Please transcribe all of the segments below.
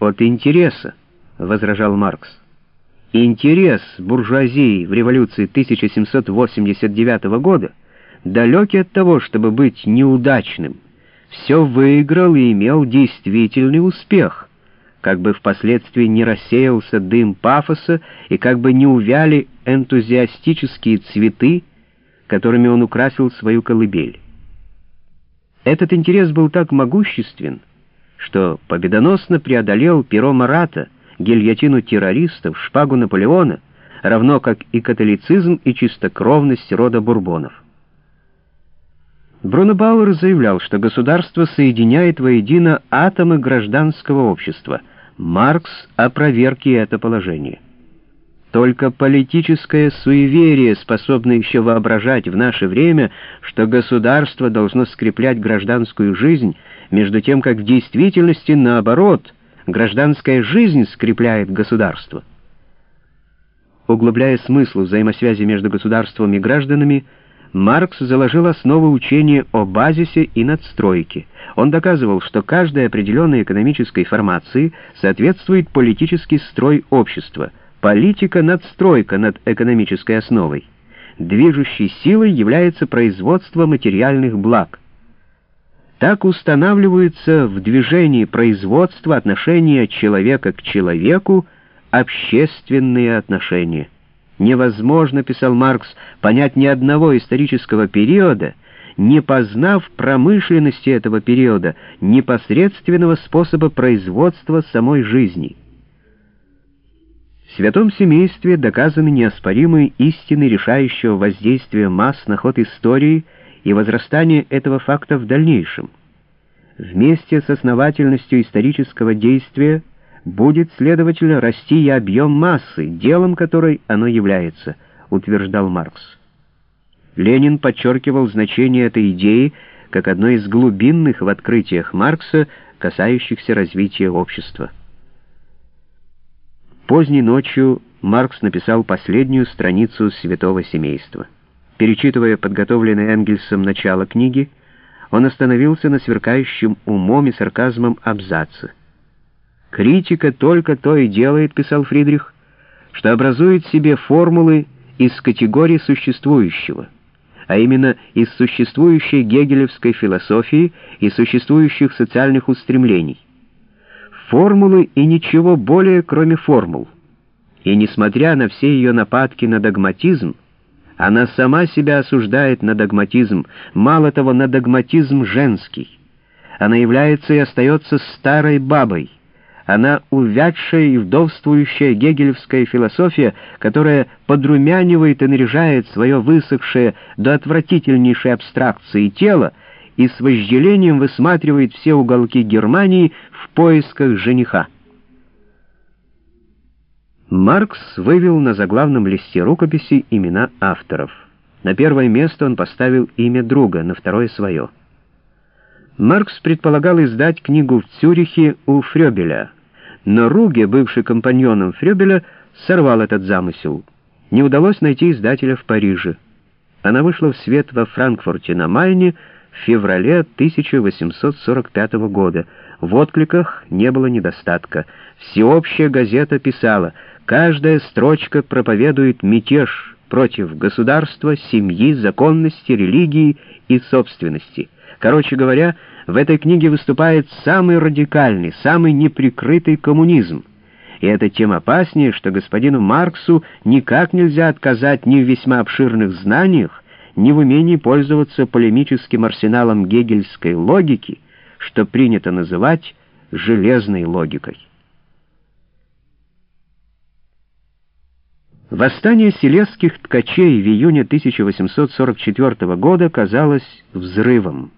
от интереса, возражал Маркс. Интерес буржуазии в революции 1789 года далекий от того, чтобы быть неудачным, все выиграл и имел действительный успех, как бы впоследствии не рассеялся дым пафоса и как бы не увяли энтузиастические цветы, которыми он украсил свою колыбель. Этот интерес был так могуществен, что победоносно преодолел перо Марата, гильотину террористов, шпагу Наполеона, равно как и католицизм и чистокровность рода Бурбонов. Бруно Бауэр заявлял, что государство соединяет воедино атомы гражданского общества. Маркс опроверг и это положение. Только политическое суеверие способно еще воображать в наше время, что государство должно скреплять гражданскую жизнь, между тем как в действительности наоборот, гражданская жизнь скрепляет государство. Углубляя смысл взаимосвязи между государством и гражданами, Маркс заложил основы учения о базисе и надстройке. Он доказывал, что каждой определенной экономической формации соответствует политический строй общества — Политика — надстройка над экономической основой. Движущей силой является производство материальных благ. Так устанавливаются в движении производства отношения человека к человеку, общественные отношения. Невозможно, писал Маркс, понять ни одного исторического периода, не познав промышленности этого периода, непосредственного способа производства самой жизни. В святом семействе доказаны неоспоримые истины решающего воздействия масс на ход истории и возрастание этого факта в дальнейшем. Вместе с основательностью исторического действия будет, следовательно, расти и объем массы, делом которой оно является, утверждал Маркс. Ленин подчеркивал значение этой идеи как одной из глубинных в открытиях Маркса, касающихся развития общества. Поздней ночью Маркс написал последнюю страницу «Святого семейства». Перечитывая подготовленное Энгельсом начало книги, он остановился на сверкающем умом и сарказмом абзаце. «Критика только то и делает, — писал Фридрих, — что образует себе формулы из категории существующего, а именно из существующей гегелевской философии и существующих социальных устремлений формулы и ничего более, кроме формул. И несмотря на все ее нападки на догматизм, она сама себя осуждает на догматизм, мало того, на догматизм женский. Она является и остается старой бабой. Она увядшая и вдовствующая гегелевская философия, которая подрумянивает и наряжает свое высохшее до отвратительнейшей абстракции тело, и с вожделением высматривает все уголки Германии в поисках жениха. Маркс вывел на заглавном листе рукописи имена авторов. На первое место он поставил имя друга, на второе — свое. Маркс предполагал издать книгу в Цюрихе у Фрёбеля, но Руге, бывший компаньоном Фрёбеля, сорвал этот замысел. Не удалось найти издателя в Париже. Она вышла в свет во Франкфурте на Майне, в феврале 1845 года. В откликах не было недостатка. Всеобщая газета писала, каждая строчка проповедует мятеж против государства, семьи, законности, религии и собственности. Короче говоря, в этой книге выступает самый радикальный, самый неприкрытый коммунизм. И это тем опаснее, что господину Марксу никак нельзя отказать ни в весьма обширных знаниях, ни в умении пользоваться полемическим арсеналом гегельской логики, что принято называть железной логикой. Восстание селезских ткачей в июне 1844 года казалось взрывом.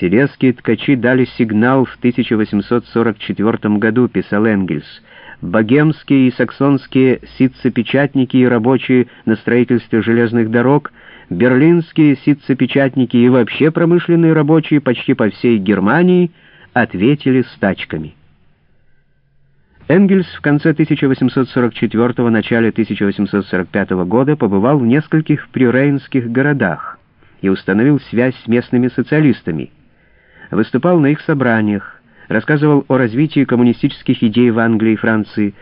Селезские ткачи дали сигнал в 1844 году, писал Энгельс. Богемские и саксонские ситцепечатники и рабочие на строительстве железных дорог – берлинские ситцепечатники и вообще промышленные рабочие почти по всей Германии ответили стачками. Энгельс в конце 1844 начале 1845 года побывал в нескольких прирейнских городах и установил связь с местными социалистами. Выступал на их собраниях, рассказывал о развитии коммунистических идей в Англии и Франции,